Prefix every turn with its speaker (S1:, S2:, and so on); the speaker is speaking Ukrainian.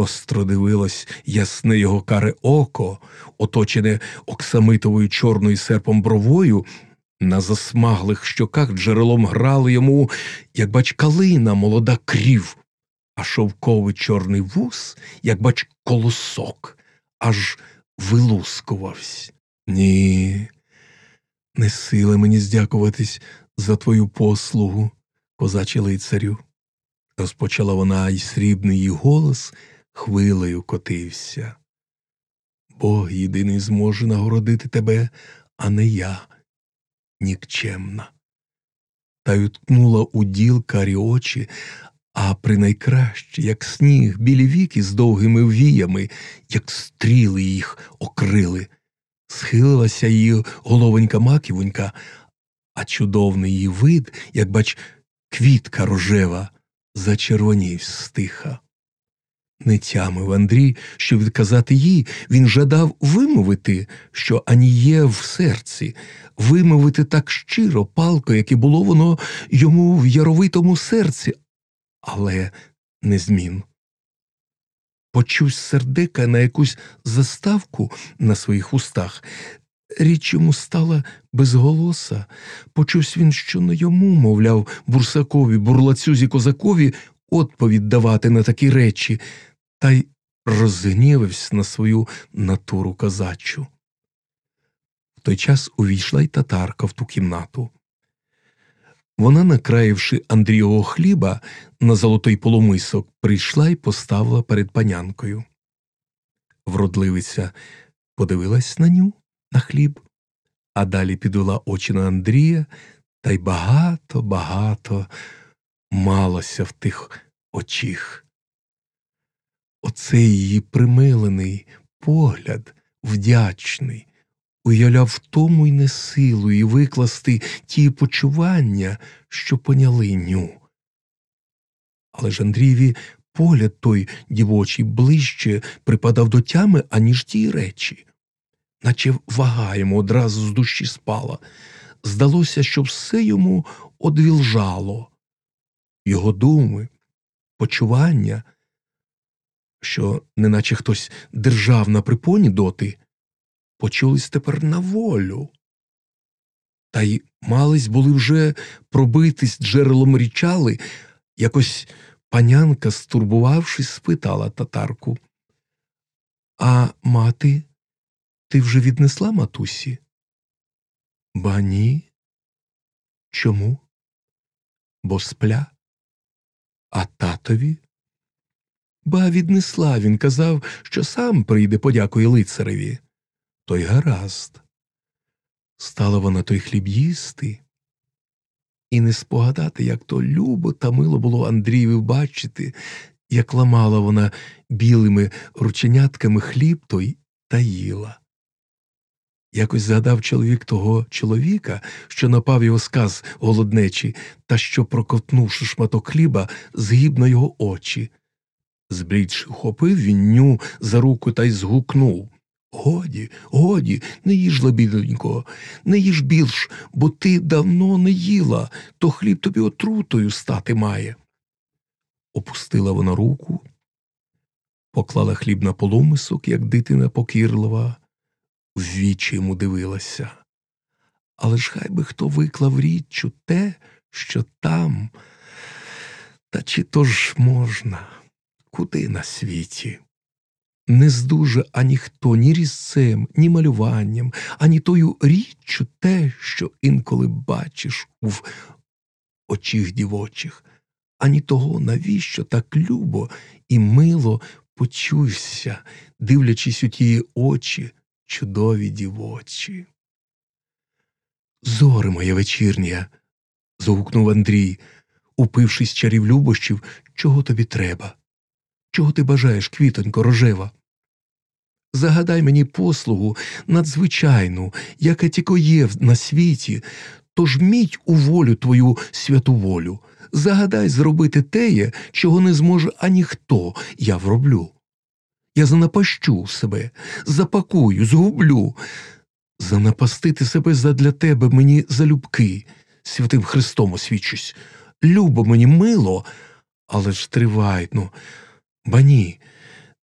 S1: Гостро дивилось ясне його каре око, оточене оксамитовою чорною серпом бровою, на засмаглих щоках джерелом грали йому, як бач, калина молода крів, а шовковий чорний вус, як бач, колосок, аж вилускувався. Ні, не сила мені здякуватись за твою послугу, козаче лицарю. Розпочала вона, і срібний її голос хвилею котився. Бог єдиний зможе нагородити тебе, а не я, нікчемна. Та й уткнула у діл карі очі, а принайкраще, як сніг, білі віки з довгими віями, як стріли їх окрили. Схилилася її головонька маківонька, а чудовний її вид, як бач, квітка рожева, зачервонів стиха. Не тямив Андрій, що відказати їй, він жадав вимовити, що ані є в серці, вимовити так щиро, палко, як і було воно йому в яровитому серці, але не змін. Почусь сердека на якусь заставку на своїх устах. Річ йому стала безголоса. Почувсь він, що не йому, мовляв, бурсакові, бурлацюзі козакові відповідь давати на такі речі, та й розгнівався на свою натуру козачу. В той час увійшла й татарка в ту кімнату. Вона, накраївши Андрієвого хліба на золотий полумисок, прийшла і поставила перед панянкою. Вродливиця подивилась на ню на хліб, а далі підвела очі на Андрія, та й багато, багато малося в тих очіх. Оцей її примилений погляд, вдячний, уявляв тому й не силу і викласти ті почування, що поняли ню. Але ж Андрієві погляд той дівочий ближче припадав до тями, аніж ті речі, наче вага йому одразу з душі спала. Здалося, що все йому одвілжало, його думи, почування, що неначе хтось держав на припоні доти, почулись тепер на волю. Та й мались були вже пробитись джерелом річали, якось панянка, стурбувавшись, спитала татарку. А мати, ти вже віднесла матусі? Ба ні. Чому? Бо спля? А татові? Ба віднесла він казав, що сам прийде подякує лицареві той гаразд. Стала вона той хліб їсти, і не спогадати, як то любо та мило було Андрієві бачити, як ламала вона білими рученятками хліб той та їла. Якось згадав чоловік того чоловіка, що напав його сказ голоднечі, та що, проковтнувши шматок хліба, згиб на його очі. Зблідши, ухопив він ню за руку та й згукнув Годі, годі, не їж лебідонько, не їж більш, бо ти давно не їла, то хліб тобі отрутою стати має. Опустила вона руку, поклала хліб на полумисок, як дитина покірлива, в вічі йому дивилася. Але ж хай би хто виклав річчю те, що там, та чи то ж можна, куди на світі? не здуже ані хто, ні різцем, ні малюванням, ані тою річчю те, що інколи бачиш в очіх дівочих, ані того, навіщо так любо і мило почуйся, дивлячись у тії очі, чудові дівочі. Зоре моя вечірня. загукнув Андрій, упившись чарів любощів, чого тобі треба? Чого ти бажаєш, квітонько, рожева? Загадай мені послугу надзвичайну, яка тільки є на світі, тож міть у волю твою святу волю. Загадай зробити теє, чого не зможе ані хто я вроблю. Я занапащу себе, запакую, згублю, занапастити себе задля тебе мені залюбки, святим Христом освічусь. Любо мені мило, але ж тривай, ну, ба ні,